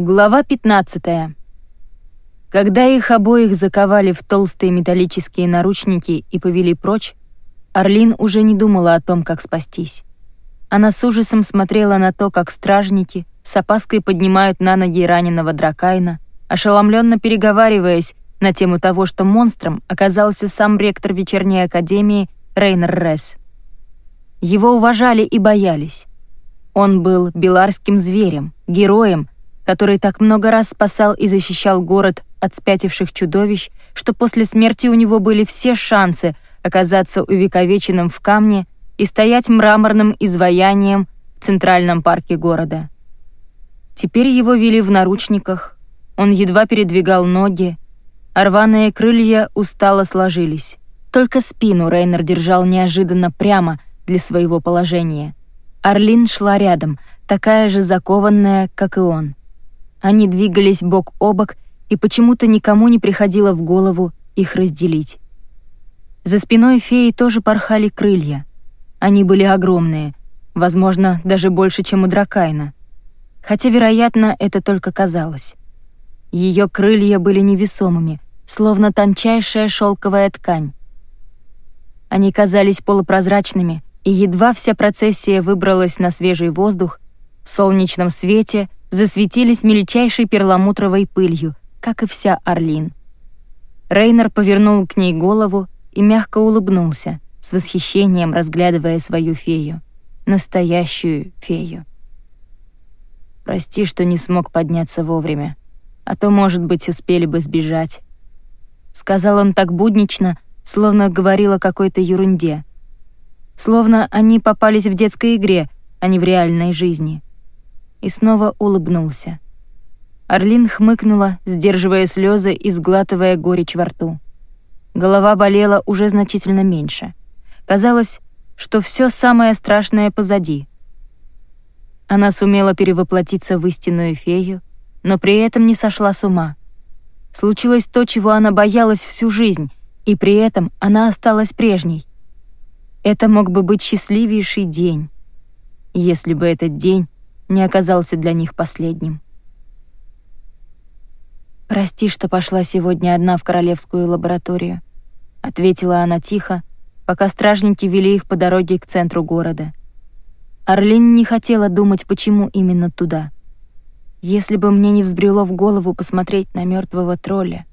Глава 15. Когда их обоих заковали в толстые металлические наручники и повели прочь, Орлин уже не думала о том, как спастись. Она с ужасом смотрела на то, как стражники с опаской поднимают на ноги раненого Дракайна, ошеломленно переговариваясь на тему того, что монстром оказался сам ректор вечерней академии Рейнер Ресс. Его уважали и боялись. Он был беларским зверем, героем, который так много раз спасал и защищал город от спятивших чудовищ, что после смерти у него были все шансы оказаться увековеченным в камне и стоять мраморным изваянием в центральном парке города. Теперь его вели в наручниках, он едва передвигал ноги, а рваные крылья устало сложились. Только спину Рейнер держал неожиданно прямо для своего положения. Орлин шла рядом, такая же закованная, как и он. Они двигались бок о бок, и почему-то никому не приходило в голову их разделить. За спиной феи тоже порхали крылья. Они были огромные, возможно, даже больше, чем у Дракайна. Хотя, вероятно, это только казалось. Ее крылья были невесомыми, словно тончайшая шелковая ткань. Они казались полупрозрачными, и едва вся процессия выбралась на свежий воздух, в солнечном свете — засветились мельчайшей перламутровой пылью, как и вся Орлин. Рейнер повернул к ней голову и мягко улыбнулся, с восхищением разглядывая свою фею. Настоящую фею. «Прости, что не смог подняться вовремя, а то, может быть, успели бы сбежать». Сказал он так буднично, словно говорил о какой-то ерунде. Словно они попались в детской игре, а не в реальной жизни и снова улыбнулся. Орлин хмыкнула, сдерживая слезы и сглатывая горечь во рту. Голова болела уже значительно меньше. Казалось, что все самое страшное позади. Она сумела перевоплотиться в истинную фею, но при этом не сошла с ума. Случилось то, чего она боялась всю жизнь, и при этом она осталась прежней. Это мог бы быть счастливейший день, если бы этот день не оказался для них последним. «Прости, что пошла сегодня одна в королевскую лабораторию», — ответила она тихо, пока стражники вели их по дороге к центру города. Орлин не хотела думать, почему именно туда. Если бы мне не взбрело в голову посмотреть на мертвого тролля.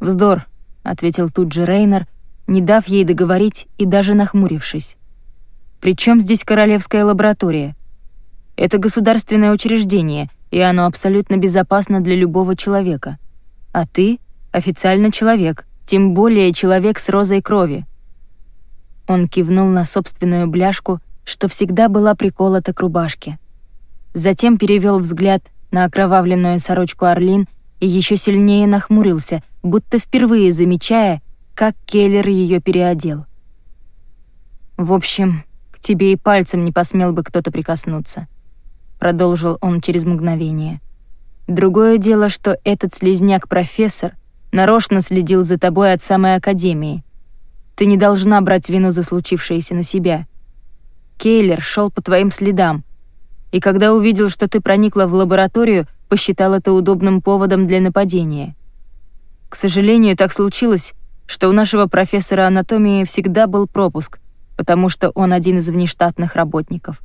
«Вздор», — ответил тут же Рейнер, не дав ей договорить и даже нахмурившись. «При чем здесь королевская лаборатория? Это государственное учреждение, и оно абсолютно безопасно для любого человека. А ты — официально человек, тем более человек с розой крови». Он кивнул на собственную бляшку, что всегда была приколота к рубашке. Затем перевел взгляд на окровавленную сорочку Орлин и еще сильнее нахмурился, будто впервые замечая, как Келлер ее переодел. «В общем, к тебе и пальцем не посмел бы кто-то прикоснуться продолжил он через мгновение. Другое дело, что этот слезняк-профессор нарочно следил за тобой от самой академии. Ты не должна брать вину за случившееся на себя. Кейлер шел по твоим следам, и когда увидел, что ты проникла в лабораторию, посчитал это удобным поводом для нападения. К сожалению, так случилось, что у нашего профессора анатомии всегда был пропуск, потому что он один из внештатных работников.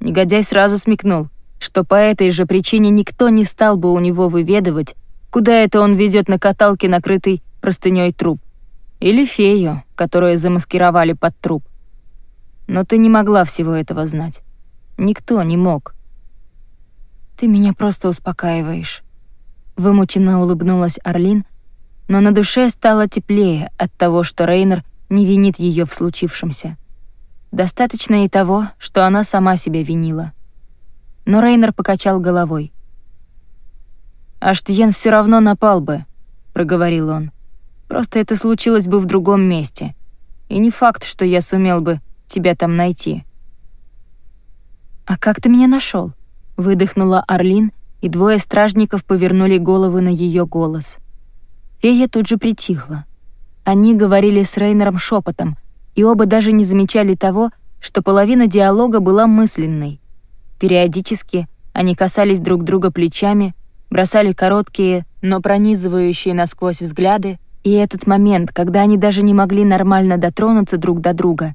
Негодяй сразу смекнул, что по этой же причине никто не стал бы у него выведывать, куда это он везет на каталке, накрытый простыней труп. Или фею, которую замаскировали под труп. Но ты не могла всего этого знать. Никто не мог. «Ты меня просто успокаиваешь», — вымученно улыбнулась Орлин, но на душе стало теплее от того, что Рейнер не винит ее в случившемся. Достаточно и того, что она сама себя винила. Но Рейнер покачал головой. «Аштьен все равно напал бы», — проговорил он. «Просто это случилось бы в другом месте. И не факт, что я сумел бы тебя там найти». «А как ты меня нашел? выдохнула Орлин, и двое стражников повернули головы на ее голос. Фея тут же притихла. Они говорили с Рейнером шепотом, и оба даже не замечали того, что половина диалога была мысленной. Периодически Они касались друг друга плечами, бросали короткие, но пронизывающие насквозь взгляды, и этот момент, когда они даже не могли нормально дотронуться друг до друга,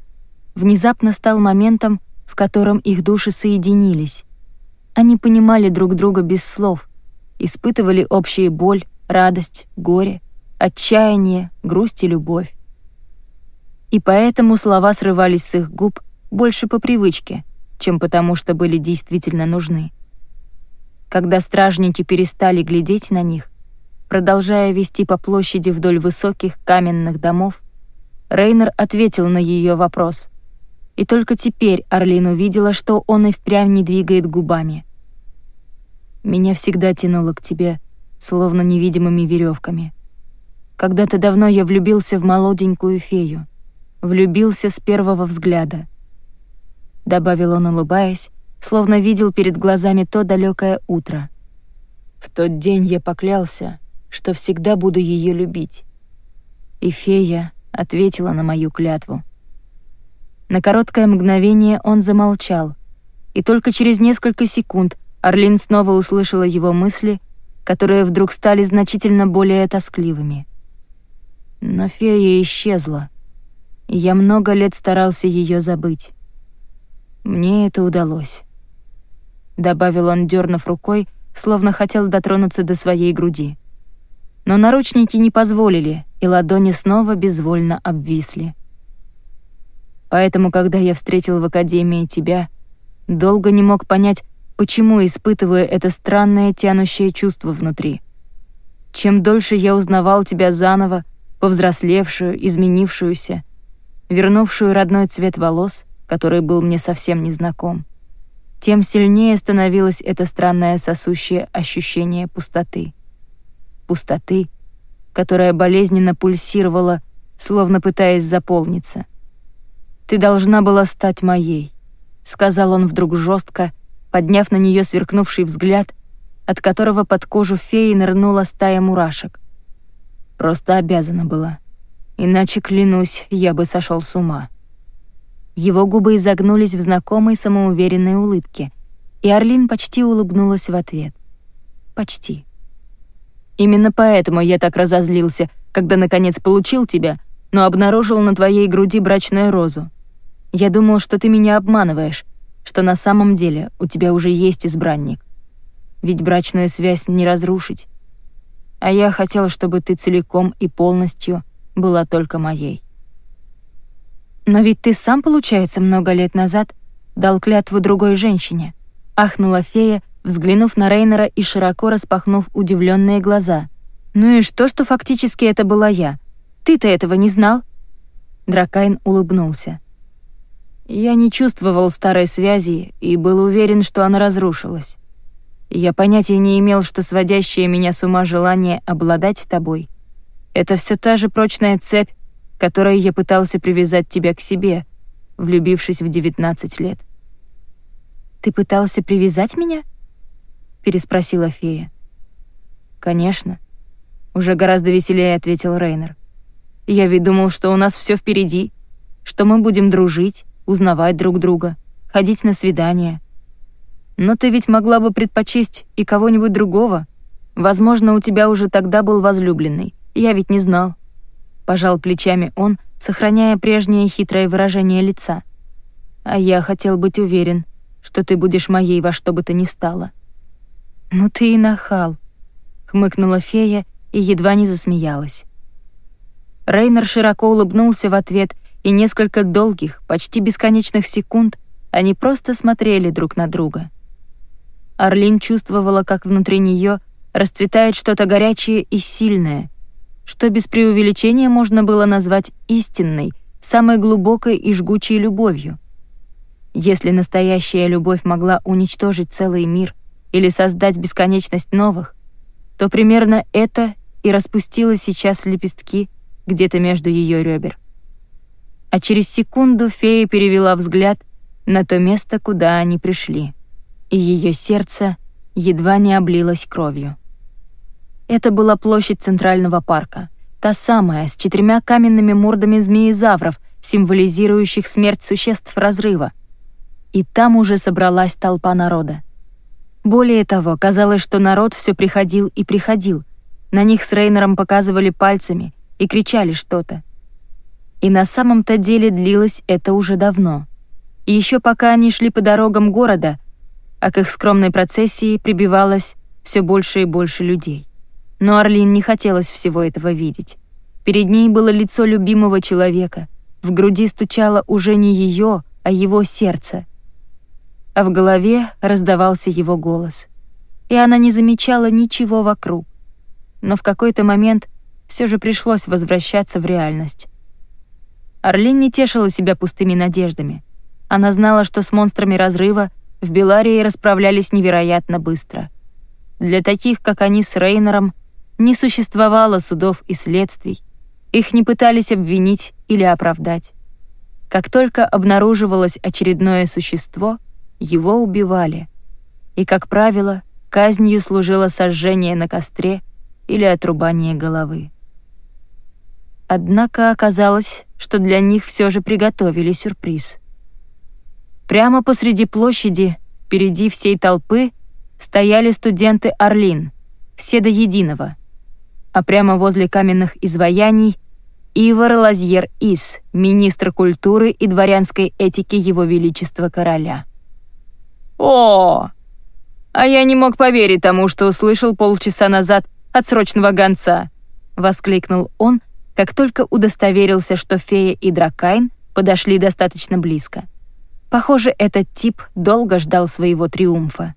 внезапно стал моментом, в котором их души соединились. Они понимали друг друга без слов, испытывали общие боль, радость, горе, отчаяние, грусть и любовь. И поэтому слова срывались с их губ больше по привычке, чем потому, что были действительно нужны. Когда стражники перестали глядеть на них, продолжая вести по площади вдоль высоких каменных домов, Рейнер ответил на ее вопрос. И только теперь Орлин увидела, что он и впрямь не двигает губами. «Меня всегда тянуло к тебе, словно невидимыми веревками. Когда-то давно я влюбился в молоденькую фею. Влюбился с первого взгляда. Добавил он, улыбаясь, словно видел перед глазами то далекое утро. В тот день я поклялся, что всегда буду ее любить. И фея ответила на мою клятву. На короткое мгновение он замолчал, и только через несколько секунд Орлин снова услышала его мысли, которые вдруг стали значительно более тоскливыми. Но фея исчезла, и я много лет старался ее забыть. Мне это удалось. Добавил он, дернув рукой, словно хотел дотронуться до своей груди. Но наручники не позволили, и ладони снова безвольно обвисли. Поэтому, когда я встретил в Академии тебя, долго не мог понять, почему испытываю это странное тянущее чувство внутри. Чем дольше я узнавал тебя заново, повзрослевшую, изменившуюся, вернувшую родной цвет волос, который был мне совсем незнаком, тем сильнее становилось это странное сосущее ощущение пустоты. Пустоты, которая болезненно пульсировала, словно пытаясь заполниться. «Ты должна была стать моей», — сказал он вдруг жестко, подняв на нее сверкнувший взгляд, от которого под кожу феи нырнула стая мурашек. Просто обязана была. Иначе, клянусь, я бы сошел с ума. Его губы изогнулись в знакомой самоуверенной улыбке, и Орлин почти улыбнулась в ответ. Почти. Именно поэтому я так разозлился, когда наконец получил тебя, но обнаружил на твоей груди брачную розу. Я думал, что ты меня обманываешь, что на самом деле у тебя уже есть избранник. Ведь брачную связь не разрушить. А я хотел, чтобы ты целиком и полностью была только моей. «Но ведь ты сам, получается, много лет назад дал клятву другой женщине», — ахнула фея, взглянув на Рейнера и широко распахнув удивленные глаза. «Ну и что, что фактически это была я? Ты-то этого не знал?» Дракайн улыбнулся. «Я не чувствовал старой связи и был уверен, что она разрушилась. Я понятия не имел, что сводящее меня с ума желание обладать тобой — это все та же прочная цепь, которой я пытался привязать тебя к себе, влюбившись в 19 лет. «Ты пытался привязать меня?» — переспросила фея. «Конечно», — уже гораздо веселее ответил Рейнер. «Я ведь думал, что у нас все впереди, что мы будем дружить, узнавать друг друга, ходить на свидания. Но ты ведь могла бы предпочесть и кого-нибудь другого. Возможно, у тебя уже тогда был возлюбленный, я ведь не знал. Пожал плечами он, сохраняя прежнее хитрое выражение лица. «А я хотел быть уверен, что ты будешь моей во что бы то ни стало». «Ну ты и нахал», — хмыкнула фея и едва не засмеялась. Рейнер широко улыбнулся в ответ, и несколько долгих, почти бесконечных секунд они просто смотрели друг на друга. Орлин чувствовала, как внутри нее расцветает что-то горячее и сильное, что без преувеличения можно было назвать истинной, самой глубокой и жгучей любовью. Если настоящая любовь могла уничтожить целый мир или создать бесконечность новых, то примерно это и распустило сейчас лепестки где-то между ее ребер. А через секунду фея перевела взгляд на то место, куда они пришли, и ее сердце едва не облилось кровью. Это была площадь Центрального парка. Та самая, с четырьмя каменными мордами змеизавров, символизирующих смерть существ разрыва. И там уже собралась толпа народа. Более того, казалось, что народ все приходил и приходил. На них с Рейнером показывали пальцами и кричали что-то. И на самом-то деле длилось это уже давно. И еще пока они шли по дорогам города, а к их скромной процессии прибивалось все больше и больше людей. Но Орлин не хотелось всего этого видеть. Перед ней было лицо любимого человека. В груди стучало уже не ее, а его сердце. А в голове раздавался его голос. И она не замечала ничего вокруг. Но в какой-то момент все же пришлось возвращаться в реальность. Орлин не тешила себя пустыми надеждами. Она знала, что с монстрами разрыва в Беларии расправлялись невероятно быстро. Для таких, как они с Рейнером, не существовало судов и следствий. Их не пытались обвинить или оправдать. Как только обнаруживалось очередное существо, его убивали. И, как правило, казнью служило сожжение на костре или отрубание головы. Однако оказалось, что для них все же приготовили сюрприз. Прямо посреди площади, впереди всей толпы, стояли студенты Орлин, все до единого. А прямо возле каменных изваяний Ивар Лазьер Ис, министр культуры и дворянской этики Его Величества Короля. «О! А я не мог поверить тому, что услышал полчаса назад от срочного гонца!» — воскликнул он, как только удостоверился, что фея и Дракайн подошли достаточно близко. Похоже, этот тип долго ждал своего триумфа.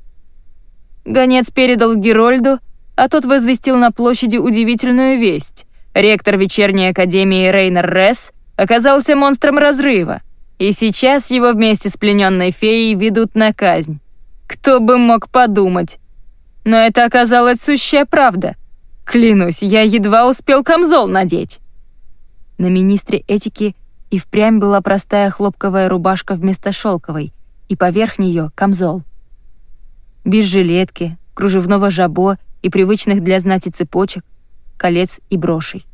Гонец передал Герольду, а тот возвестил на площади удивительную весть. Ректор вечерней академии Рейнер Ресс оказался монстром разрыва, и сейчас его вместе с плененной феей ведут на казнь. Кто бы мог подумать? Но это оказалась сущая правда. Клянусь, я едва успел камзол надеть. На министре этики и впрямь была простая хлопковая рубашка вместо шелковой, и поверх нее камзол. Без жилетки, кружевного жабо и привычных для знати цепочек, колец и брошей.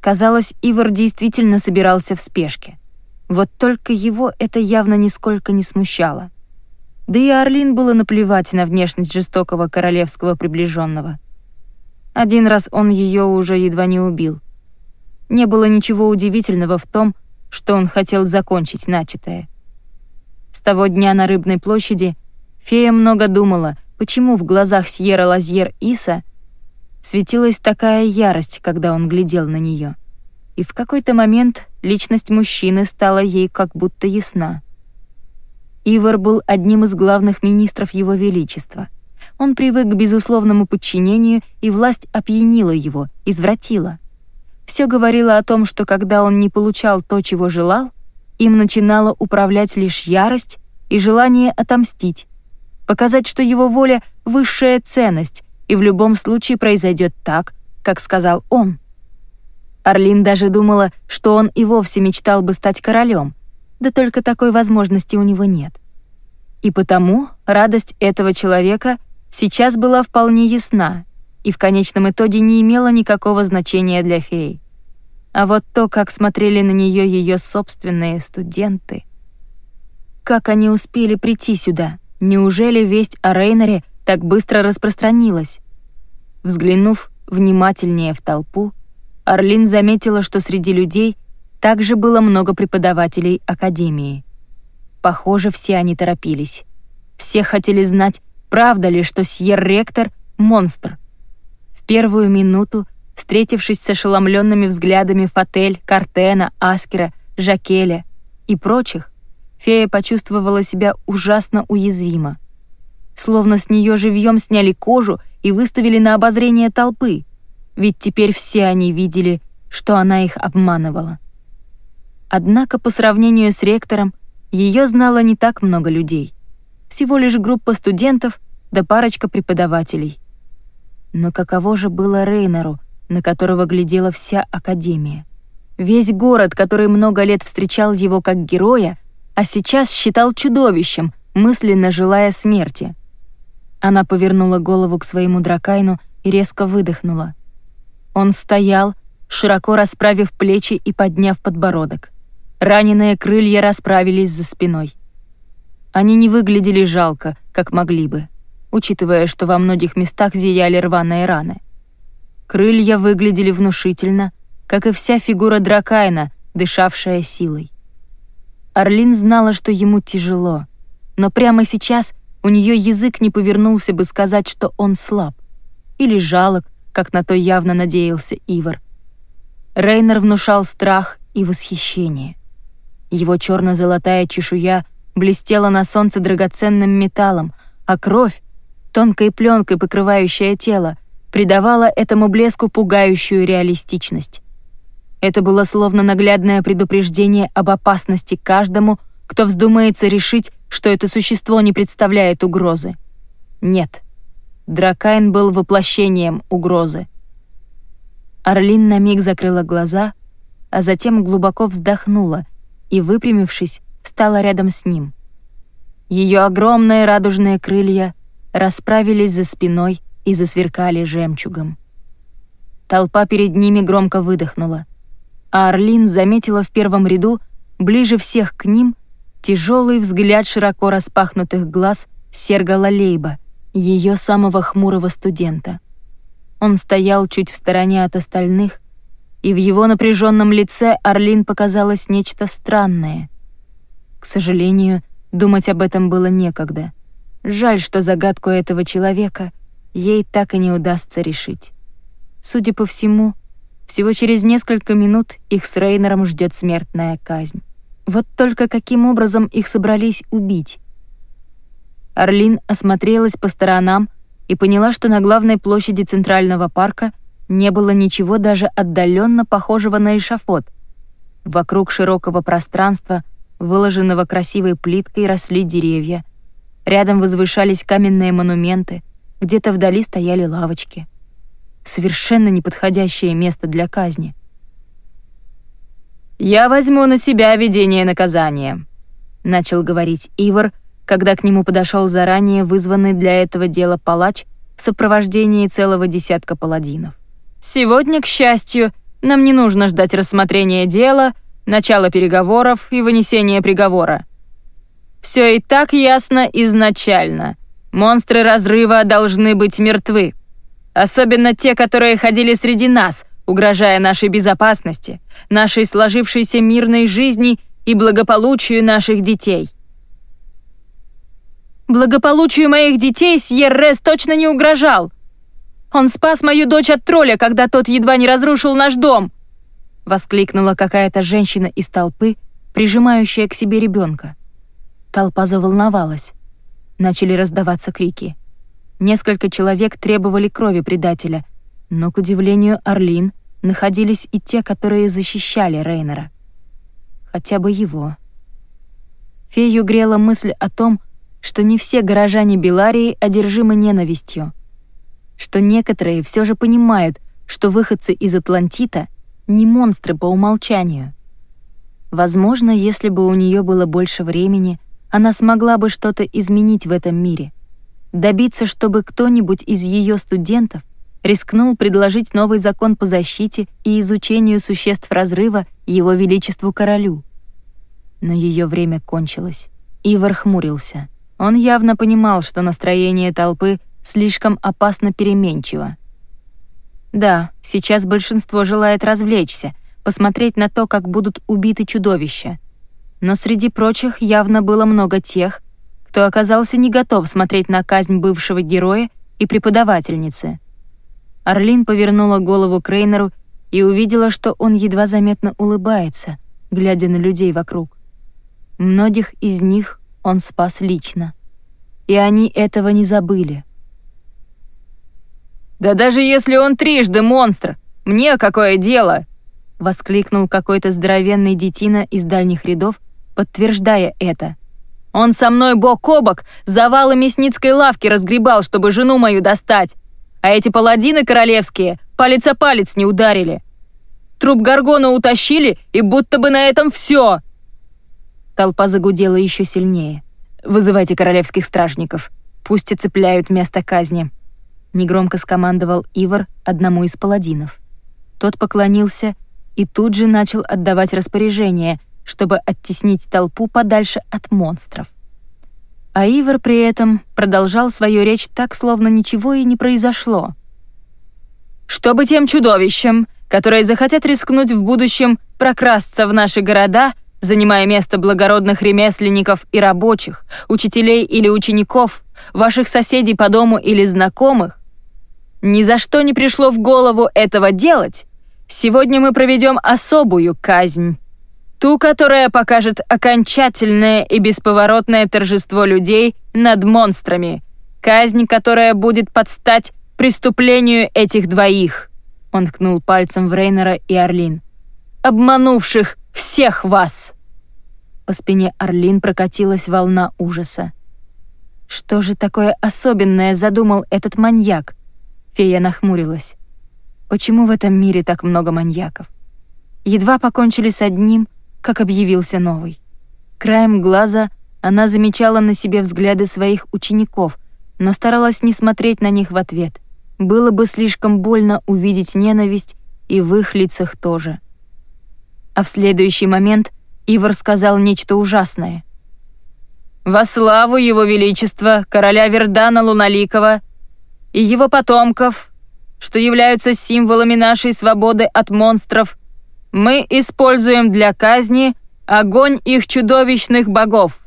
Казалось, Ивар действительно собирался в спешке. Вот только его это явно нисколько не смущало. Да и Орлин было наплевать на внешность жестокого королевского приближенного. Один раз он ее уже едва не убил. Не было ничего удивительного в том, что он хотел закончить начатое. С того дня на Рыбной площади фея много думала, почему в глазах Сьерра Лазьер Иса светилась такая ярость, когда он глядел на нее. И в какой-то момент личность мужчины стала ей как будто ясна. Ивар был одним из главных министров Его Величества. Он привык к безусловному подчинению, и власть опьянила его, извратила — все говорило о том, что когда он не получал то, чего желал, им начинала управлять лишь ярость и желание отомстить, показать, что его воля — высшая ценность, и в любом случае произойдет так, как сказал он. Орлин даже думала, что он и вовсе мечтал бы стать королем, да только такой возможности у него нет. И потому радость этого человека сейчас была вполне ясна и в конечном итоге не имела никакого значения для феи. А вот то, как смотрели на нее ее собственные студенты. Как они успели прийти сюда? Неужели весть о Рейнере так быстро распространилась? Взглянув внимательнее в толпу, Орлин заметила, что среди людей также было много преподавателей Академии. Похоже, все они торопились. Все хотели знать, правда ли, что Сьер-ректор — монстр — первую минуту, встретившись с ошеломленными взглядами Фатель, Картена, Аскера, Жакеля и прочих, фея почувствовала себя ужасно уязвимо. Словно с нее живьем сняли кожу и выставили на обозрение толпы, ведь теперь все они видели, что она их обманывала. Однако по сравнению с ректором ее знало не так много людей. Всего лишь группа студентов да парочка преподавателей — но каково же было Рейнеру, на которого глядела вся Академия? Весь город, который много лет встречал его как героя, а сейчас считал чудовищем, мысленно желая смерти. Она повернула голову к своему дракайну и резко выдохнула. Он стоял, широко расправив плечи и подняв подбородок. Раненые крылья расправились за спиной. Они не выглядели жалко, как могли бы. учитывая, что во многих местах зияли рваные раны. Крылья выглядели внушительно, как и вся фигура Дракайна, дышавшая силой. Орлин знала, что ему тяжело, но прямо сейчас у нее язык не повернулся бы сказать, что он слаб. Или жалок, как на то явно надеялся Ивар. Рейнер внушал страх и восхищение. Его черно-золотая чешуя блестела на солнце драгоценным металлом, а кровь, тонкой пленкой покрывающая тело, придавала этому блеску пугающую реалистичность. Это было словно наглядное предупреждение об опасности каждому, кто вздумается решить, что это существо не представляет угрозы. Нет, Дракайн был воплощением угрозы. Орлин на миг закрыла глаза, а затем глубоко вздохнула и, выпрямившись, встала рядом с ним. Ее огромные радужные крылья расправились за спиной и засверкали жемчугом. Толпа перед ними громко выдохнула, а Орлин заметила в первом ряду, ближе всех к ним, тяжелый взгляд широко распахнутых глаз Серга Лалейба, ее самого хмурого студента. Он стоял чуть в стороне от остальных, и в его напряженном лице Орлин показалось нечто странное. К сожалению, думать об этом было некогда. Жаль, что загадку этого человека ей так и не удастся решить. Судя по всему, всего через несколько минут их с Рейнером ждет смертная казнь. Вот только каким образом их собрались убить? Орлин осмотрелась по сторонам и поняла, что на главной площади Центрального парка не было ничего даже отдаленно похожего на эшафот. Вокруг широкого пространства, выложенного красивой плиткой, росли деревья. Рядом возвышались каменные монументы, где-то вдали стояли лавочки. Совершенно неподходящее место для казни. «Я возьму на себя ведение наказания», — начал говорить Ивар, — когда к нему подошел заранее вызванный для этого дела палач в сопровождении целого десятка паладинов. «Сегодня, к счастью, нам не нужно ждать рассмотрения дела, начала переговоров и вынесения приговора. Все и так ясно изначально. Монстры разрыва должны быть мертвы. Особенно те, которые ходили среди нас, угрожая нашей безопасности, нашей сложившейся мирной жизни и благополучию наших детей. Благополучию моих детей Сьеррес точно не угрожал. Он спас мою дочь от тролля, когда тот едва не разрушил наш дом!» Воскликнула какая-то женщина из толпы, прижимающая к себе ребенка. Толпа заволновалась. Начали раздаваться крики. Несколько человек требовали крови предателя, но, к удивлению Орлин, находились и те, которые защищали Рейнера. Хотя бы его. Фею грела мысль о том, что не все горожане Беларии одержимы ненавистью, что некоторые все же понимают, что выходцы из Атлантита не монстры по умолчанию. Возможно, если бы у нее было больше времени, она смогла бы что-то изменить в этом мире, добиться, чтобы кто-нибудь из ее студентов рискнул предложить новый закон по защите и изучению существ разрыва его величеству королю. Но ее время кончилось. Ивар хмурился — он явно понимал, что настроение толпы слишком опасно переменчиво. Да, сейчас большинство желает развлечься, посмотреть на то, как будут убиты чудовища. Но среди прочих явно было много тех, кто оказался не готов смотреть на казнь бывшего героя и преподавательницы. Орлин повернула голову к Рейнеру и увидела, что он едва заметно улыбается, глядя на людей вокруг. Многих из них он спас лично. И они этого не забыли. «Да даже если он трижды монстр, мне какое дело?» — воскликнул какой-то здоровенный детина из дальних рядов, подтверждая это. «Он со мной бок о бок завалы мясницкой лавки разгребал, чтобы жену мою достать, а эти паладины королевские палец о палец не ударили. Труп Гаргона утащили, и будто бы на этом все!» Толпа загудела еще сильнее. «Вызывайте королевских стражников. Пусть оцепляют место казни», — негромко скомандовал Ивар одному из паладинов. Тот поклонился и тут же начал отдавать распоряжение, чтобы оттеснить толпу подальше от монстров. А Ивар при этом продолжал свою речь так, словно ничего и не произошло. «Чтобы тем чудовищам, которые захотят рискнуть в будущем прокрасться в наши города, занимая место благородных ремесленников и рабочих, учителей или учеников, ваших соседей по дому или знакомых, ни за что не пришло в голову этого делать, сегодня мы проведем особую казнь». Ту, которая покажет окончательное и бесповоротное торжество людей над монстрами. Казнь, которая будет подстать преступлению этих двоих. Он ткнул пальцем в Рейнера и Орлин. Обманувших всех вас. По спине Орлин прокатилась волна ужаса. Что же такое особенное задумал этот маньяк? Фея нахмурилась. Почему в этом мире так много маньяков? Едва покончили с одним, как объявился новый. Краем глаза она замечала на себе взгляды своих учеников, но старалась не смотреть на них в ответ. Было бы слишком больно увидеть ненависть и в их лицах тоже. А в следующий момент Ивар сказал нечто ужасное. «Во славу Его Величества, короля Вердана Луналикова и его потомков, что являются символами нашей свободы от монстров, мы используем для казни огонь их чудовищных богов.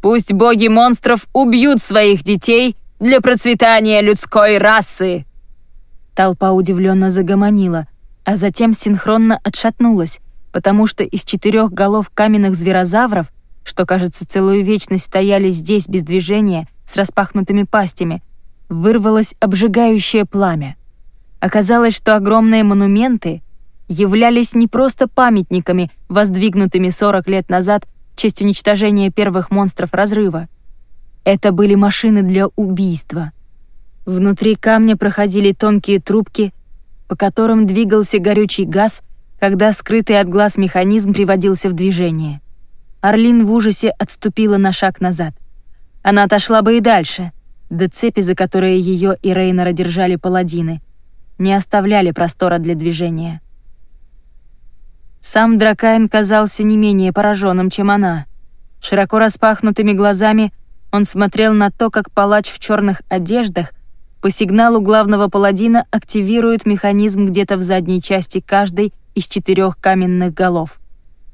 Пусть боги монстров убьют своих детей для процветания людской расы!» Толпа удивленно загомонила, а затем синхронно отшатнулась, потому что из четырех голов каменных зверозавров, что, кажется, целую вечность стояли здесь без движения, с распахнутыми пастями, вырвалось обжигающее пламя. Оказалось, что огромные монументы — являлись не просто памятниками, воздвигнутыми 40 лет назад в честь уничтожения первых монстров разрыва. Это были машины для убийства. Внутри камня проходили тонкие трубки, по которым двигался горючий газ, когда скрытый от глаз механизм приводился в движение. Орлин в ужасе отступила на шаг назад. Она отошла бы и дальше, до цепи, за которые ее и Рейнера держали паладины, не оставляли простора для движения. Сам Дракайн казался не менее пораженным, чем она. Широко распахнутыми глазами он смотрел на то, как палач в черных одеждах по сигналу главного паладина активирует механизм где-то в задней части каждой из четырех каменных голов.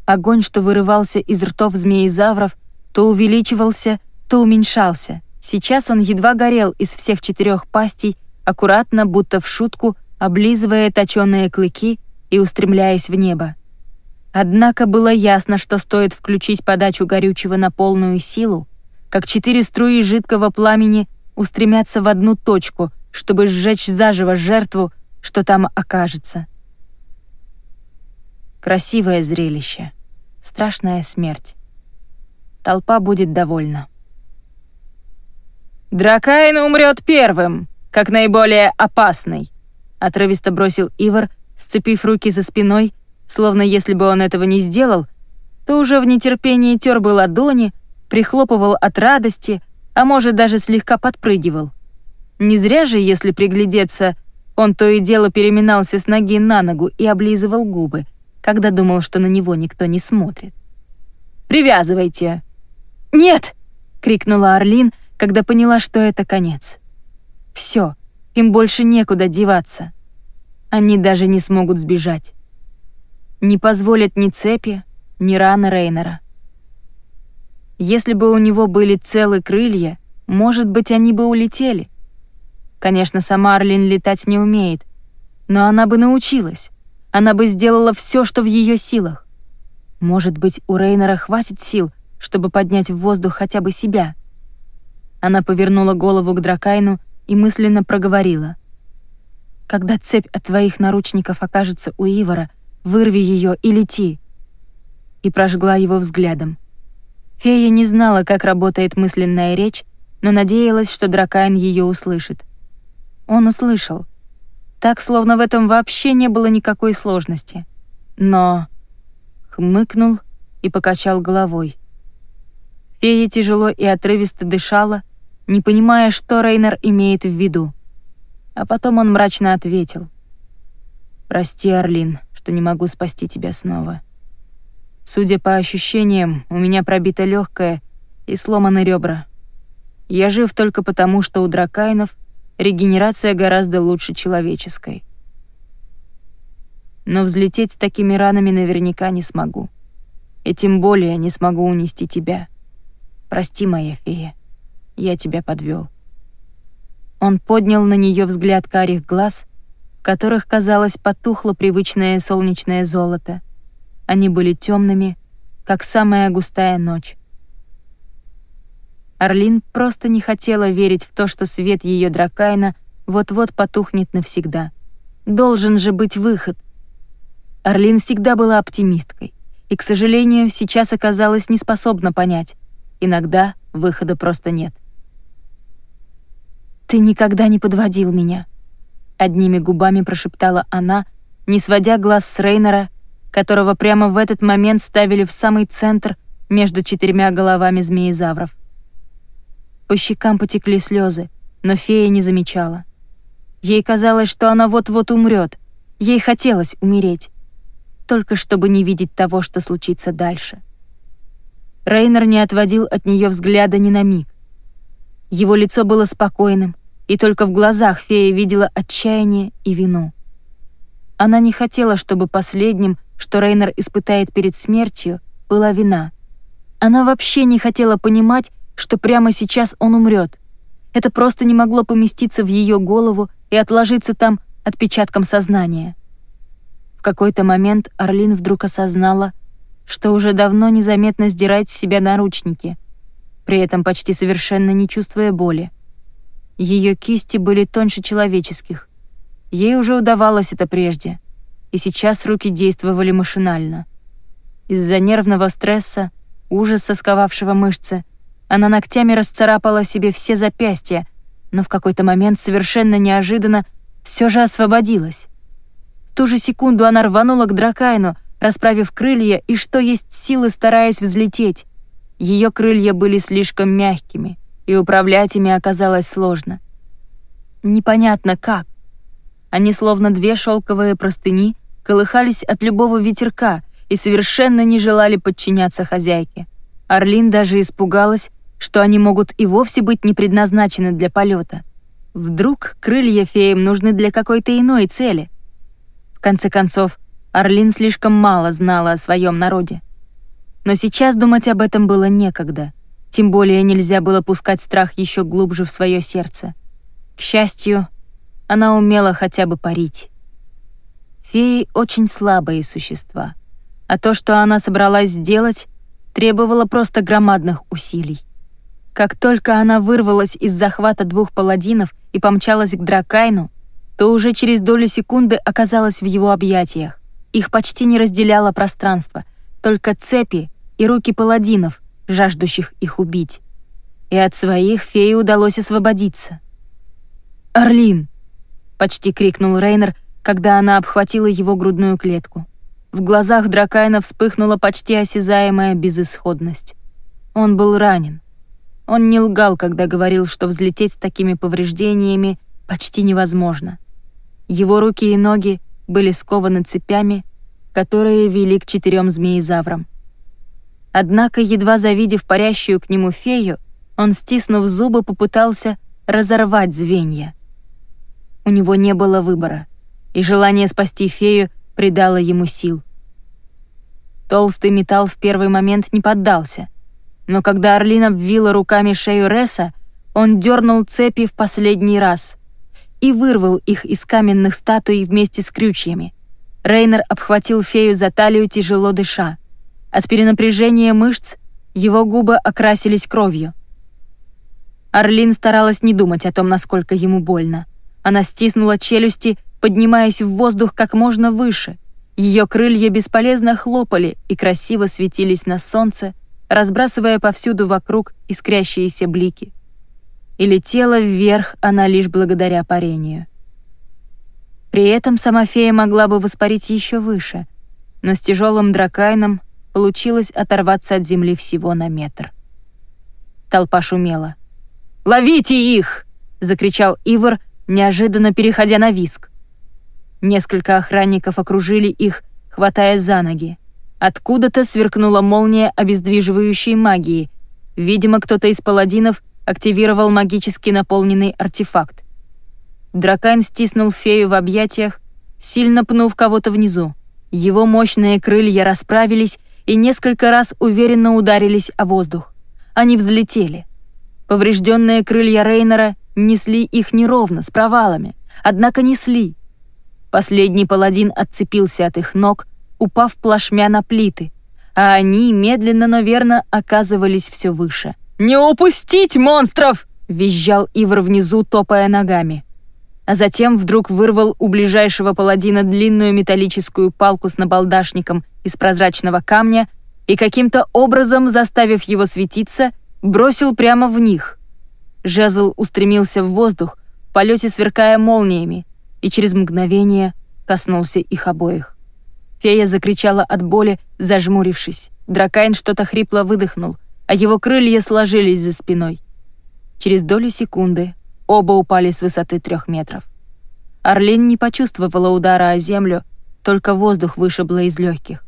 Огонь, что вырывался из ртов змеизавров, то увеличивался, то уменьшался. Сейчас он едва горел из всех четырех пастей, аккуратно, будто в шутку, облизывая точёные клыки и устремляясь в небо. Однако было ясно, что стоит включить подачу горючего на полную силу, как четыре струи жидкого пламени устремятся в одну точку, чтобы сжечь заживо жертву, что там окажется. Красивое зрелище. Страшная смерть. Толпа будет довольна. «Дракайн умрет первым, как наиболее опасный», — отрывисто бросил Ивар, сцепив руки за спиной — Словно если бы он этого не сделал, то уже в нетерпении тер бы ладони, прихлопывал от радости, а может даже слегка подпрыгивал. Не зря же, если приглядеться, он то и дело переминался с ноги на ногу и облизывал губы, когда думал, что на него никто не смотрит. «Привязывайте!» «Нет!» — крикнула Орлин, когда поняла, что это конец. Все, им больше некуда деваться. Они даже не смогут сбежать не позволят ни цепи, ни раны Рейнера. Если бы у него были целы крылья, может быть, они бы улетели. Конечно, сама Арлин летать не умеет, но она бы научилась. Она бы сделала все, что в ее силах. Может быть, у Рейнера хватит сил, чтобы поднять в воздух хотя бы себя. Она повернула голову к Дракайну и мысленно проговорила. «Когда цепь от твоих наручников окажется у Ивара, Вырви ее и лети!» И прожгла его взглядом. Фея не знала, как работает мысленная речь, но надеялась, что Дракайн ее услышит. Он услышал. Так, словно в этом вообще не было никакой сложности. Но... Хмыкнул и покачал головой. Фея тяжело и отрывисто дышала, не понимая, что Рейнер имеет в виду. А потом он мрачно ответил. «Прости, Орлин, что не могу спасти тебя снова. Судя по ощущениям, у меня пробито легкое и сломаны ребра. Я жив только потому, что у дракайнов регенерация гораздо лучше человеческой. Но взлететь с такими ранами наверняка не смогу. И тем более не смогу унести тебя. Прости, моя фея, я тебя подвел. Он поднял на нее взгляд карих глаз, которых, казалось, потухло привычное солнечное золото. Они были темными, как самая густая ночь. Орлин просто не хотела верить в то, что свет ее дракайна вот-вот потухнет навсегда. Должен же быть выход. Орлин всегда была оптимисткой и, к сожалению, сейчас оказалась неспособна понять. Иногда выхода просто нет. «Ты никогда не подводил меня», — одними губами прошептала она, не сводя глаз с Рейнера, которого прямо в этот момент ставили в самый центр между четырьмя головами змеизавров. По щекам потекли слезы, но фея не замечала. Ей казалось, что она вот-вот умрет. Ей хотелось умереть. Только чтобы не видеть того, что случится дальше. Рейнер не отводил от нее взгляда ни на миг. Его лицо было спокойным, и только в глазах фея видела отчаяние и вину. Она не хотела, чтобы последним, что Рейнер испытает перед смертью, была вина. Она вообще не хотела понимать, что прямо сейчас он умрет. Это просто не могло поместиться в ее голову и отложиться там отпечатком сознания. В какой-то момент Орлин вдруг осознала, что уже давно незаметно сдирает с себя наручники, при этом почти совершенно не чувствуя боли. Ее кисти были тоньше человеческих. Ей уже удавалось это прежде, и сейчас руки действовали машинально. Из-за нервного стресса, ужаса, сковавшего мышцы, она ногтями расцарапала себе все запястья, но в какой-то момент совершенно неожиданно все же освободилась. В ту же секунду она рванула к Дракайну, расправив крылья и что есть силы, стараясь взлететь. Ее крылья были слишком мягкими, и управлять ими оказалось сложно. Непонятно как. Они словно две шелковые простыни колыхались от любого ветерка и совершенно не желали подчиняться хозяйке. Орлин даже испугалась, что они могут и вовсе быть не предназначены для полета. Вдруг крылья феям нужны для какой-то иной цели. В конце концов, Орлин слишком мало знала о своем народе. Но сейчас думать об этом было некогда. Тем более нельзя было пускать страх еще глубже в свое сердце. К счастью, она умела хотя бы парить. Феи очень слабые существа, а то, что она собралась сделать, требовало просто громадных усилий. Как только она вырвалась из захвата двух паладинов и помчалась к Дракайну, то уже через долю секунды оказалась в его объятиях. Их почти не разделяло пространство, только цепи и руки паладинов, жаждущих их убить. И от своих феи удалось освободиться. «Орлин!» — почти крикнул Рейнер, когда она обхватила его грудную клетку. В глазах Дракайна вспыхнула почти осязаемая безысходность. Он был ранен. Он не лгал, когда говорил, что взлететь с такими повреждениями почти невозможно. Его руки и ноги были скованы цепями, которые вели к четырем змеизаврам. Однако, едва завидев парящую к нему фею, он, стиснув зубы, попытался разорвать звенья. У него не было выбора, и желание спасти фею придало ему сил. Толстый металл в первый момент не поддался — но когда Орлин обвила руками шею Реса, он дернул цепи в последний раз и вырвал их из каменных статуй вместе с крючьями. Рейнер обхватил фею за талию, тяжело дыша. От перенапряжения мышц его губы окрасились кровью. Орлин старалась не думать о том, насколько ему больно. Она стиснула челюсти, поднимаясь в воздух как можно выше. Ее крылья бесполезно хлопали и красиво светились на солнце, разбрасывая повсюду вокруг искрящиеся блики. И летела вверх она лишь благодаря парению. При этом сама фея могла бы воспарить еще выше, но с тяжелым дракайном получилось оторваться от земли всего на метр. Толпа шумела. «Ловите их!» — закричал Ивар, неожиданно переходя на виск. Несколько охранников окружили их, хватая за ноги. Откуда-то сверкнула молния обездвиживающей магии. Видимо, кто-то из паладинов активировал магически наполненный артефакт. Дракайн стиснул фею в объятиях, сильно пнув кого-то внизу. Его мощные крылья расправились и несколько раз уверенно ударились о воздух. Они взлетели. Поврежденные крылья Рейнера несли их неровно, с провалами, однако несли. Последний паладин отцепился от их ног, упав плашмя на плиты, а они медленно, но верно оказывались все выше. «Не упустить монстров!» — визжал Ивр внизу, топая ногами. А затем вдруг вырвал у ближайшего паладина длинную металлическую палку с набалдашником из прозрачного камня и каким-то образом, заставив его светиться, бросил прямо в них. Жезл устремился в воздух, в полете сверкая молниями, и через мгновение коснулся их обоих. Фея закричала от боли, зажмурившись. Дракайн что-то хрипло выдохнул, а его крылья сложились за спиной. Через долю секунды оба упали с высоты трех метров. Орлин не почувствовала удара о землю, только воздух вышибло из легких.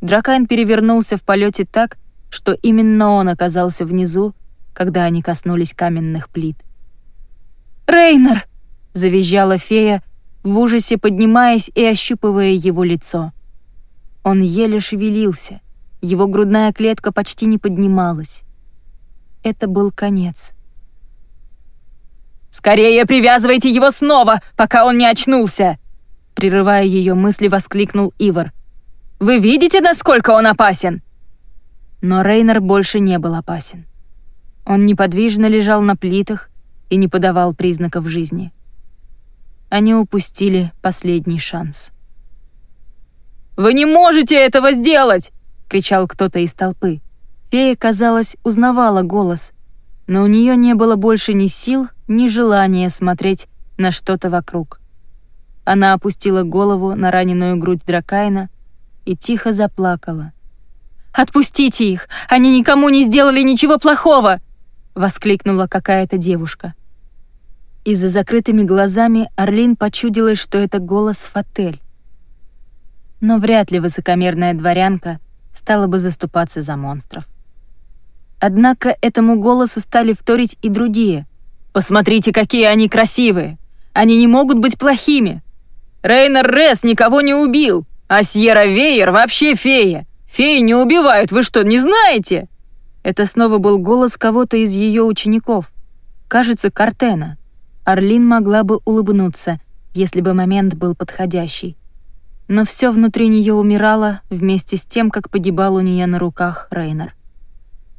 Дракайн перевернулся в полете так, что именно он оказался внизу, когда они коснулись каменных плит. «Рейнер!» — завизжала фея, в ужасе поднимаясь и ощупывая его лицо. Он еле шевелился, его грудная клетка почти не поднималась. Это был конец. «Скорее привязывайте его снова, пока он не очнулся!» Прерывая ее мысли, воскликнул Ивар. «Вы видите, насколько он опасен?» Но Рейнер больше не был опасен. Он неподвижно лежал на плитах и не подавал признаков жизни они упустили последний шанс. «Вы не можете этого сделать!» — кричал кто-то из толпы. Фея, казалось, узнавала голос, но у нее не было больше ни сил, ни желания смотреть на что-то вокруг. Она опустила голову на раненую грудь Дракайна и тихо заплакала. «Отпустите их! Они никому не сделали ничего плохого!» — воскликнула какая-то девушка и за закрытыми глазами Орлин почудилась, что это голос Фатель. Но вряд ли высокомерная дворянка стала бы заступаться за монстров. Однако этому голосу стали вторить и другие. «Посмотрите, какие они красивые! Они не могут быть плохими! Рейнер Рес никого не убил, а Сьерра Вейер вообще фея! Феи не убивают, вы что, не знаете?» Это снова был голос кого-то из ее учеников. Кажется, Картена. Орлин могла бы улыбнуться, если бы момент был подходящий. Но все внутри нее умирало вместе с тем, как погибал у нее на руках Рейнер.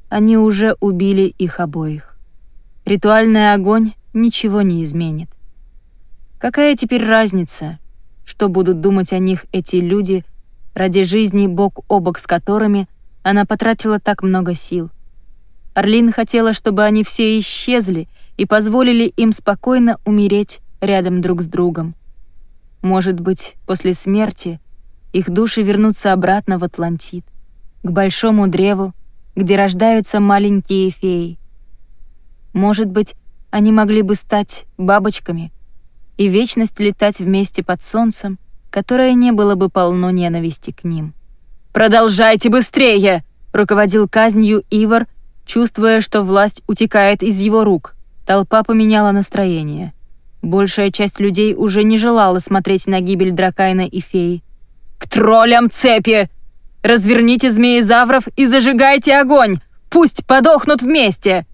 Они уже убили их обоих. Ритуальный огонь ничего не изменит. Какая теперь разница, что будут думать о них эти люди, ради жизни бок о бок с которыми она потратила так много сил? Орлин хотела, чтобы они все исчезли — и позволили им спокойно умереть рядом друг с другом. Может быть, после смерти их души вернутся обратно в Атлантид, к большому древу, где рождаются маленькие феи. Может быть, они могли бы стать бабочками и вечность летать вместе под солнцем, которое не было бы полно ненависти к ним. «Продолжайте быстрее!» — руководил казнью Ивар, чувствуя, что власть утекает из его рук. Толпа поменяла настроение. Большая часть людей уже не желала смотреть на гибель Дракайна и феи. «К троллям цепи! Разверните змеезавров и зажигайте огонь! Пусть подохнут вместе!»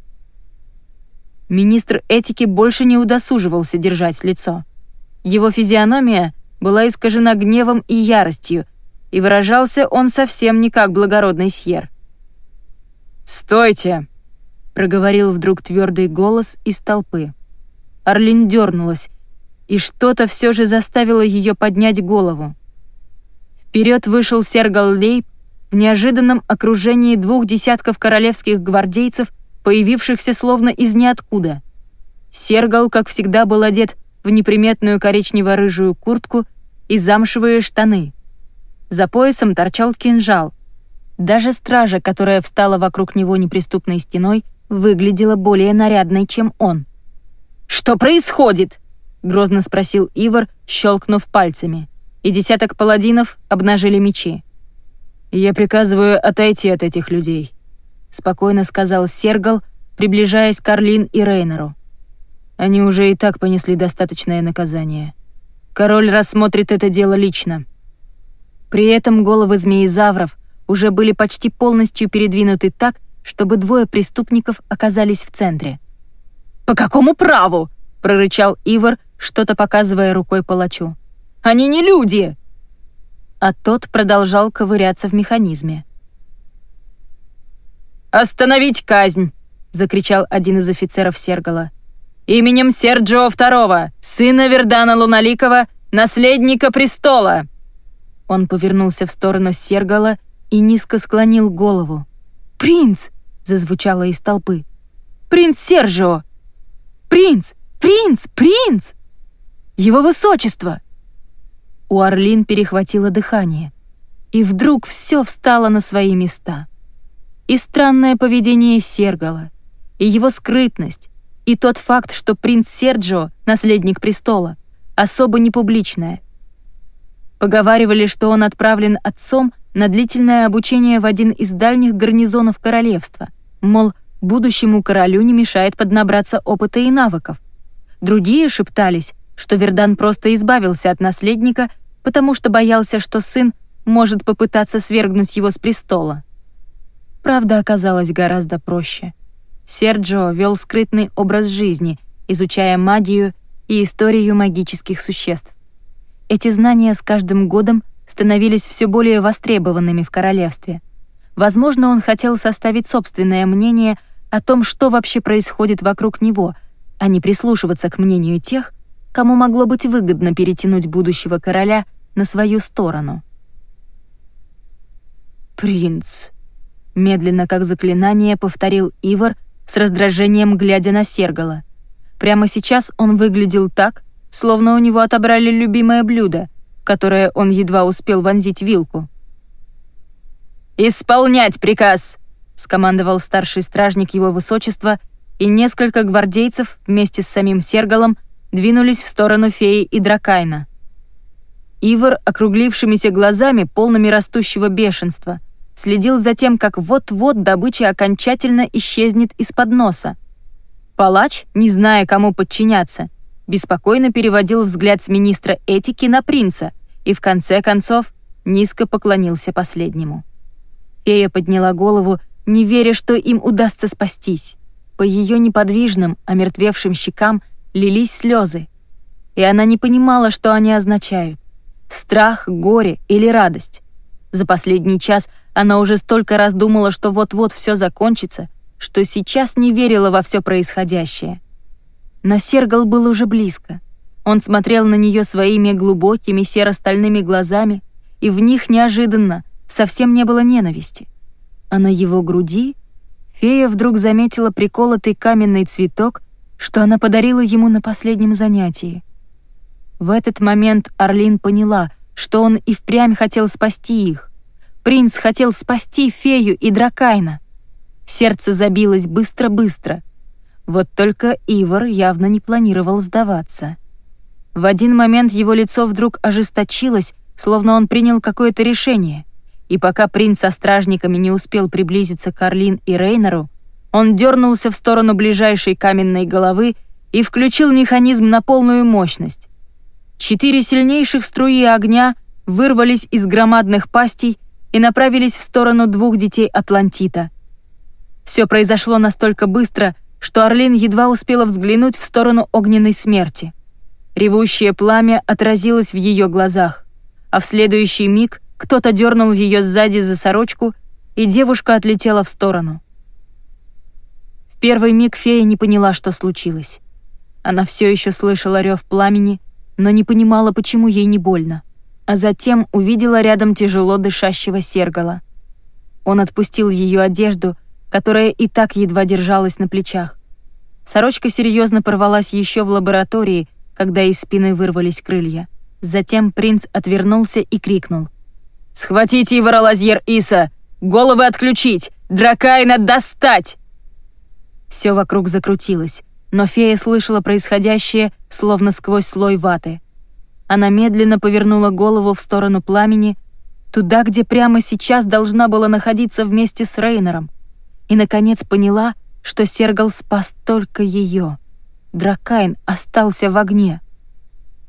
Министр этики больше не удосуживался держать лицо. Его физиономия была искажена гневом и яростью, и выражался он совсем не как благородный сьер. «Стойте!» проговорил вдруг твердый голос из толпы. Орлин дернулась, и что-то все же заставило ее поднять голову. Вперед вышел Сергал Лейб в неожиданном окружении двух десятков королевских гвардейцев, появившихся словно из ниоткуда. Сергал, как всегда, был одет в неприметную коричнево-рыжую куртку и замшевые штаны. За поясом торчал кинжал. Даже стража, которая встала вокруг него неприступной стеной, выглядела более нарядной, чем он. «Что происходит?» — грозно спросил Ивар, щелкнув пальцами, и десяток паладинов обнажили мечи. «Я приказываю отойти от этих людей», — спокойно сказал Сергал, приближаясь к Орлин и Рейнеру. Они уже и так понесли достаточное наказание. Король рассмотрит это дело лично. При этом головы змеизавров уже были почти полностью передвинуты так, чтобы двое преступников оказались в центре. «По какому праву?» — прорычал Ивар, что-то показывая рукой палачу. «Они не люди!» А тот продолжал ковыряться в механизме. «Остановить казнь!» — закричал один из офицеров Сергала. «Именем Серджио II, сына Вердана Луналикова, наследника престола!» Он повернулся в сторону Сергала и низко склонил голову. «Принц!» — зазвучало из толпы. «Принц Сержио! Принц! Принц! Принц! Его высочество!» У Орлин перехватило дыхание, и вдруг все встало на свои места. И странное поведение Сергала, и его скрытность, и тот факт, что принц Серджио, наследник престола, особо не публичное. Поговаривали, что он отправлен отцом на длительное обучение в один из дальних гарнизонов королевства. Мол, будущему королю не мешает поднабраться опыта и навыков. Другие шептались, что Вердан просто избавился от наследника, потому что боялся, что сын может попытаться свергнуть его с престола. Правда оказалась гораздо проще. Серджио вел скрытный образ жизни, изучая магию и историю магических существ. Эти знания с каждым годом становились все более востребованными в королевстве. Возможно, он хотел составить собственное мнение о том, что вообще происходит вокруг него, а не прислушиваться к мнению тех, кому могло быть выгодно перетянуть будущего короля на свою сторону. «Принц», — медленно как заклинание повторил Ивар с раздражением, глядя на Сергала. Прямо сейчас он выглядел так, словно у него отобрали любимое блюдо, которое он едва успел вонзить вилку. «Исполнять приказ!» — скомандовал старший стражник его высочества, и несколько гвардейцев вместе с самим Сергалом двинулись в сторону феи и Дракайна. Ивар, округлившимися глазами, полными растущего бешенства, следил за тем, как вот-вот добыча окончательно исчезнет из-под носа. Палач, не зная, кому подчиняться, беспокойно переводил взгляд с министра этики на принца, и в конце концов низко поклонился последнему. Фея подняла голову, не веря, что им удастся спастись. По ее неподвижным, омертвевшим щекам лились слезы, и она не понимала, что они означают — страх, горе или радость. За последний час она уже столько раз думала, что вот-вот все закончится, что сейчас не верила во все происходящее. Но Сергал был уже близко — он смотрел на нее своими глубокими серо-стальными глазами, и в них неожиданно совсем не было ненависти. А на его груди фея вдруг заметила приколотый каменный цветок, что она подарила ему на последнем занятии. В этот момент Орлин поняла, что он и впрямь хотел спасти их. Принц хотел спасти фею и Дракайна. Сердце забилось быстро-быстро. Вот только Ивар явно не планировал сдаваться. В один момент его лицо вдруг ожесточилось, словно он принял какое-то решение. И пока принц со стражниками не успел приблизиться к Орлин и Рейнеру, он дернулся в сторону ближайшей каменной головы и включил механизм на полную мощность. Четыре сильнейших струи огня вырвались из громадных пастей и направились в сторону двух детей Атлантита. Все произошло настолько быстро, что Орлин едва успела взглянуть в сторону огненной смерти. Ревущее пламя отразилось в ее глазах, а в следующий миг кто-то дернул ее сзади за сорочку, и девушка отлетела в сторону. В первый миг фея не поняла, что случилось. Она все еще слышала рев пламени, но не понимала, почему ей не больно. А затем увидела рядом тяжело дышащего Сергала. Он отпустил ее одежду, которая и так едва держалась на плечах. Сорочка серьезно порвалась еще в лаборатории, когда из спины вырвались крылья. Затем принц отвернулся и крикнул. «Схватите его, Лазьер Иса! Головы отключить! Дракайна достать!» Все вокруг закрутилось, но фея слышала происходящее, словно сквозь слой ваты. Она медленно повернула голову в сторону пламени, туда, где прямо сейчас должна была находиться вместе с Рейнером, и, наконец, поняла, что Сергал спас только ее. Дракайн остался в огне.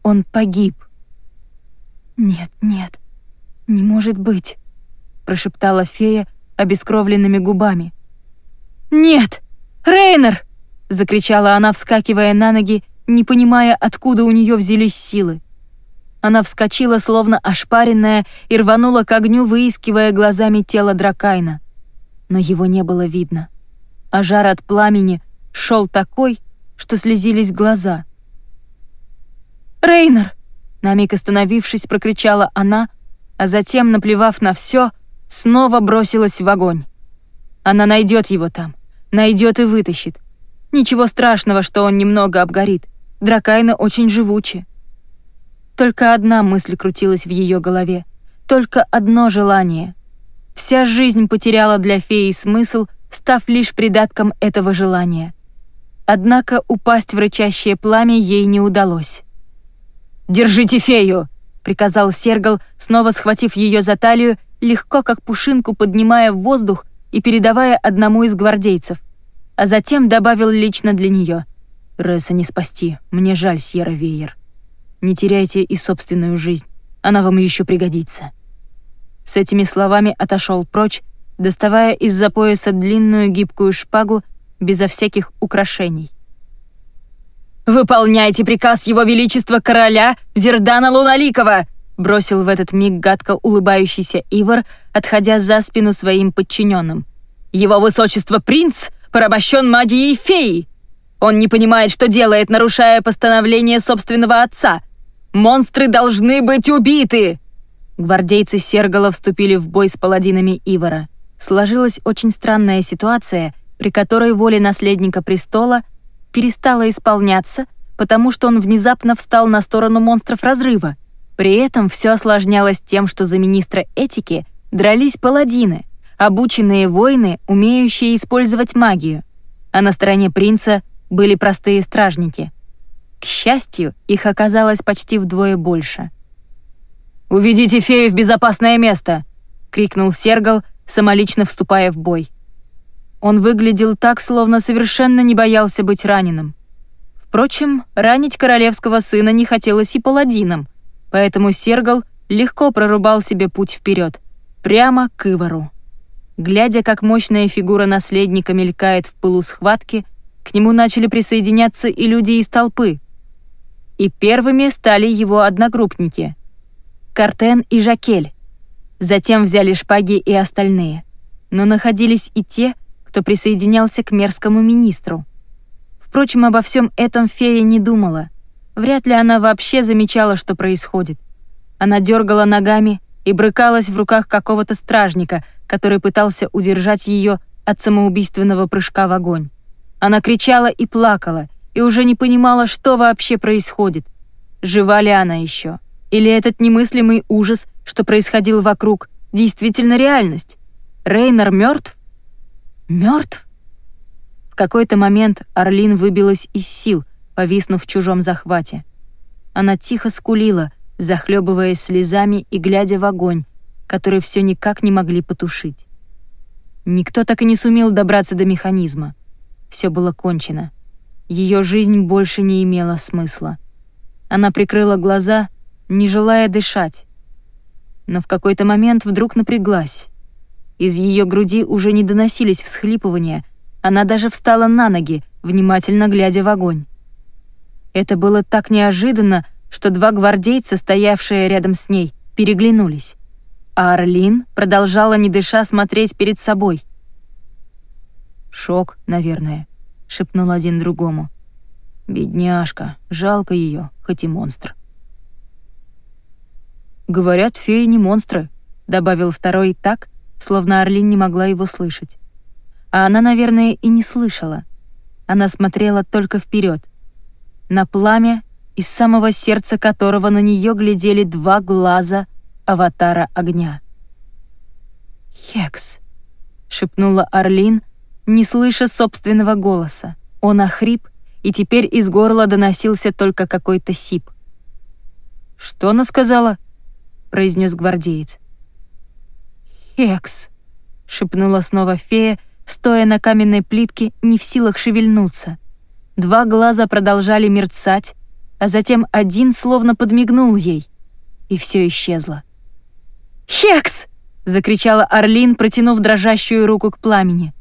Он погиб. «Нет, нет, не может быть», — прошептала фея обескровленными губами. «Нет! Рейнер!» — закричала она, вскакивая на ноги, не понимая, откуда у нее взялись силы. Она вскочила, словно ошпаренная, и рванула к огню, выискивая глазами тело Дракайна. Но его не было видно. А жар от пламени шел такой, что слезились глаза. «Рейнер!» На миг остановившись, прокричала она, а затем, наплевав на все, снова бросилась в огонь. Она найдет его там, найдет и вытащит. Ничего страшного, что он немного обгорит. Дракайны очень живучи. Только одна мысль крутилась в ее голове, только одно желание. Вся жизнь потеряла для феи смысл, став лишь придатком этого желания. Однако упасть в рычащее пламя ей не удалось. «Держите фею!» — приказал Сергал, снова схватив ее за талию, легко как пушинку поднимая в воздух и передавая одному из гвардейцев, а затем добавил лично для нее. «Ресса не спасти, мне жаль, Сьерра Вейер. Не теряйте и собственную жизнь, она вам еще пригодится». С этими словами отошел прочь, доставая из-за пояса длинную гибкую шпагу безо всяких украшений. «Выполняйте приказ Его Величества Короля Вердана Луналикова!» бросил в этот миг гадко улыбающийся Ивар, отходя за спину своим подчиненным. «Его Высочество Принц порабощен магией феи! Он не понимает, что делает, нарушая постановление собственного отца. Монстры должны быть убиты!» Гвардейцы Сергала вступили в бой с паладинами Ивара. Сложилась очень странная ситуация, при которой воля наследника престола перестала исполняться, потому что он внезапно встал на сторону монстров разрыва. При этом все осложнялось тем, что за министра этики дрались паладины, обученные воины, умеющие использовать магию, а на стороне принца были простые стражники. К счастью, их оказалось почти вдвое больше. «Уведите фею в безопасное место!» — крикнул Сергал, самолично вступая в бой. Он выглядел так, словно совершенно не боялся быть раненым. Впрочем, ранить королевского сына не хотелось и паладинам, поэтому Сергал легко прорубал себе путь вперед, прямо к Ивару. Глядя, как мощная фигура наследника мелькает в пылу схватки, к нему начали присоединяться и люди из толпы. И первыми стали его одногруппники — Картен и Жакель. Затем взяли шпаги и остальные. Но находились и те, кто присоединялся к мерзкому министру. Впрочем, обо всем этом фея не думала. Вряд ли она вообще замечала, что происходит. Она дергала ногами и брыкалась в руках какого-то стражника, который пытался удержать ее от самоубийственного прыжка в огонь. Она кричала и плакала, и уже не понимала, что вообще происходит. Жива ли она еще? Или этот немыслимый ужас, что происходил вокруг, действительно реальность? Рейнер мертв? Мертв? В какой-то момент Орлин выбилась из сил, повиснув в чужом захвате. Она тихо скулила, захлебываясь слезами и глядя в огонь, который все никак не могли потушить. Никто так и не сумел добраться до механизма. Все было кончено. Ее жизнь больше не имела смысла. Она прикрыла глаза, не желая дышать. Но в какой-то момент вдруг напряглась. Из ее груди уже не доносились всхлипывания, она даже встала на ноги, внимательно глядя в огонь. Это было так неожиданно, что два гвардейца, стоявшие рядом с ней, переглянулись. А Орлин продолжала, не дыша, смотреть перед собой. «Шок, наверное», — шепнул один другому. «Бедняжка, жалко ее, хоть и монстр». «Говорят, феи не монстры», — добавил второй так, словно Орлин не могла его слышать. А она, наверное, и не слышала. Она смотрела только вперед, на пламя, из самого сердца которого на нее глядели два глаза аватара огня. «Хекс», — шепнула Орлин, не слыша собственного голоса. Он охрип, и теперь из горла доносился только какой-то сип. «Что она сказала?» — произнес гвардеец. «Хекс», — шепнула снова фея, стоя на каменной плитке, не в силах шевельнуться. Два глаза продолжали мерцать, а затем один словно подмигнул ей, и все исчезло. «Хекс!» — закричала Орлин, протянув дрожащую руку к пламени.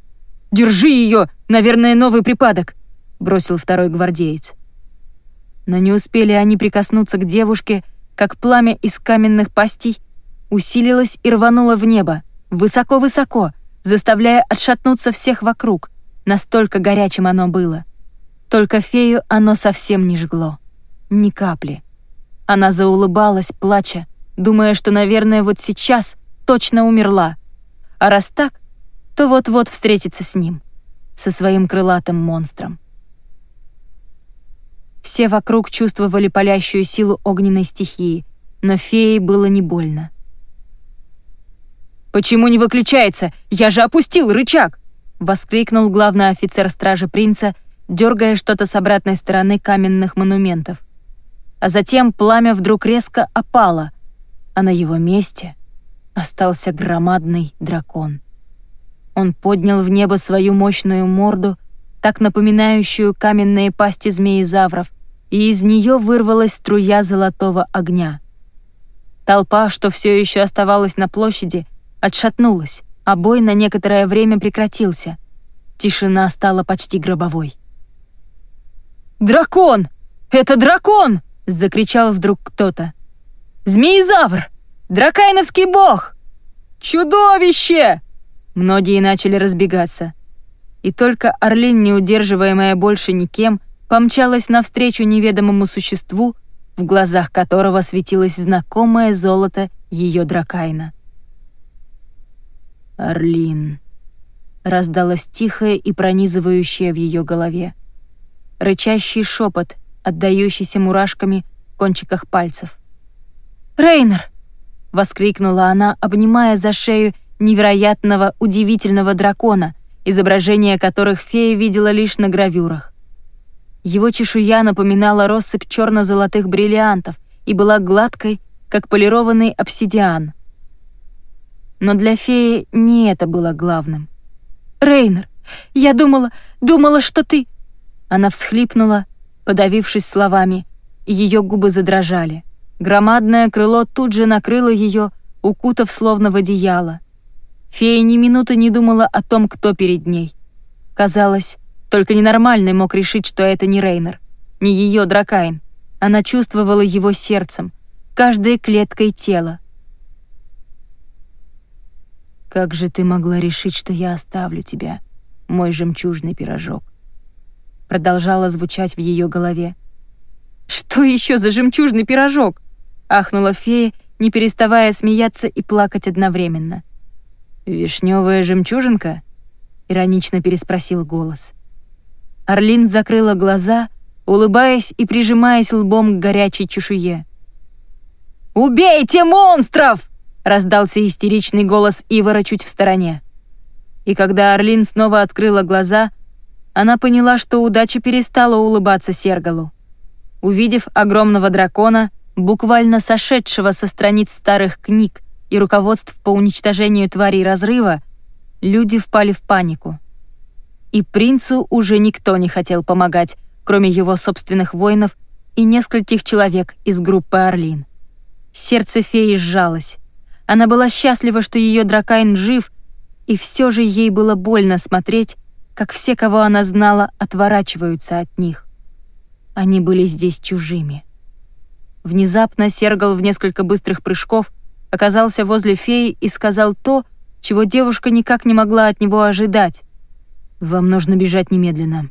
«Держи ее! Наверное, новый припадок!» — бросил второй гвардеец. Но не успели они прикоснуться к девушке, как пламя из каменных пастей усилилось и рвануло в небо, высоко-высоко, заставляя отшатнуться всех вокруг, настолько горячим оно было. Только фею оно совсем не жгло. Ни капли. Она заулыбалась, плача, думая, что, наверное, вот сейчас точно умерла. А раз так, то вот-вот встретится с ним, со своим крылатым монстром. Все вокруг чувствовали палящую силу огненной стихии, но фее было не больно. «Почему не выключается? Я же опустил рычаг!» — воскликнул главный офицер стражи принца, дергая что-то с обратной стороны каменных монументов. А затем пламя вдруг резко опало, а на его месте остался громадный дракон. Он поднял в небо свою мощную морду, так напоминающую каменные пасти змеи-завров, и из нее вырвалась струя золотого огня. Толпа, что все еще оставалась на площади, отшатнулась, а бой на некоторое время прекратился. Тишина стала почти гробовой. «Дракон! Это дракон!» — закричал вдруг кто-то. «Змеизавр! Дракайновский бог! Чудовище!» Многие начали разбегаться. И только Орлин, не удерживаемая больше никем, помчалась навстречу неведомому существу, в глазах которого светилось знакомое золото ее дракайна. «Орлин», — раздалось тихое и пронизывающее в ее голове. Рычащий шепот, отдающийся мурашками в кончиках пальцев. «Рейнер!» — воскликнула она, обнимая за шею невероятного, удивительного дракона, изображение которых фея видела лишь на гравюрах. Его чешуя напоминала россыпь черно-золотых бриллиантов и была гладкой, как полированный обсидиан. Но для феи не это было главным. «Рейнер, я думала, думала, что ты...» Она всхлипнула, подавившись словами, и ее губы задрожали. Громадное крыло тут же накрыло ее, укутав словно в одеяло. Фея ни минуты не думала о том, кто перед ней. Казалось, только ненормальный мог решить, что это не Рейнер, не ее Дракайн. Она чувствовала его сердцем, каждой клеткой тела. «Как же ты могла решить, что я оставлю тебя, мой жемчужный пирожок?» Продолжала звучать в ее голове. «Что еще за жемчужный пирожок?» Ахнула фея, не переставая смеяться и плакать одновременно. «Вишневая жемчужинка?» — иронично переспросил голос. Орлин закрыла глаза, улыбаясь и прижимаясь лбом к горячей чешуе. «Убейте монстров!» раздался истеричный голос Ивара чуть в стороне. И когда Орлин снова открыла глаза, она поняла, что удача перестала улыбаться Сергалу. Увидев огромного дракона, буквально сошедшего со страниц старых книг и руководств по уничтожению тварей разрыва, люди впали в панику. И принцу уже никто не хотел помогать, кроме его собственных воинов и нескольких человек из группы Орлин. Сердце феи сжалось. Она была счастлива, что ее дракайн жив, и все же ей было больно смотреть, как все, кого она знала, отворачиваются от них. Они были здесь чужими. Внезапно Сергал в несколько быстрых прыжков оказался возле феи и сказал то, чего девушка никак не могла от него ожидать. «Вам нужно бежать немедленно».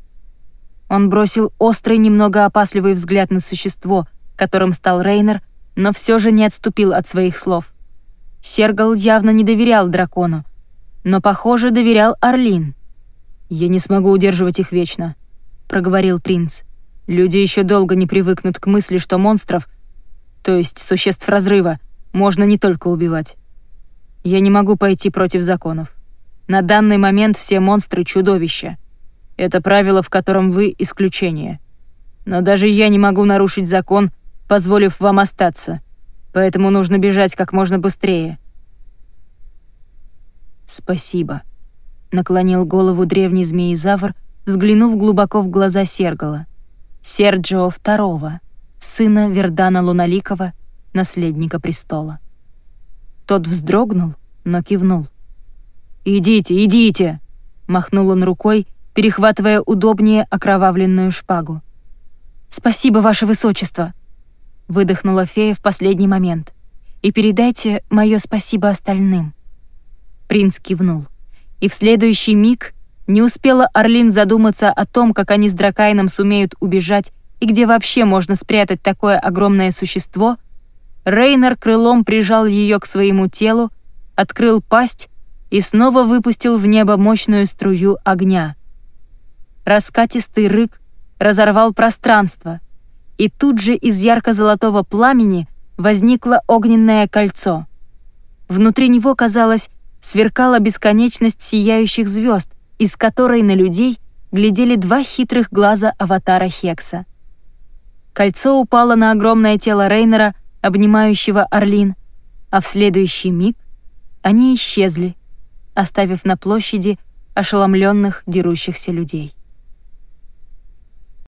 Он бросил острый, немного опасливый взгляд на существо, которым стал Рейнер, но все же не отступил от своих слов. Сергал явно не доверял дракону, но, похоже, доверял Орлин. «Я не смогу удерживать их вечно», — проговорил принц. «Люди еще долго не привыкнут к мысли, что монстров, то есть существ разрыва, можно не только убивать. Я не могу пойти против законов. На данный момент все монстры — чудовища. Это правило, в котором вы — исключение. Но даже я не могу нарушить закон, позволив вам остаться поэтому нужно бежать как можно быстрее». «Спасибо», наклонил голову древний змеизавр, взглянув глубоко в глаза Сергала. Серджио II, сына Вердана Луналикова, наследника престола. Тот вздрогнул, но кивнул. «Идите, идите!» — махнул он рукой, перехватывая удобнее окровавленную шпагу. «Спасибо, ваше высочество!» — выдохнула фея в последний момент. «И передайте мое спасибо остальным». Принц кивнул. И в следующий миг не успела Орлин задуматься о том, как они с Дракайном сумеют убежать и где вообще можно спрятать такое огромное существо, Рейнер крылом прижал ее к своему телу, открыл пасть и снова выпустил в небо мощную струю огня. Раскатистый рык разорвал пространство, и тут же из ярко-золотого пламени возникло огненное кольцо. Внутри него, казалось, сверкала бесконечность сияющих звезд, из которой на людей глядели два хитрых глаза аватара Хекса. Кольцо упало на огромное тело Рейнера, обнимающего Орлин, а в следующий миг они исчезли, оставив на площади ошеломленных дерущихся людей.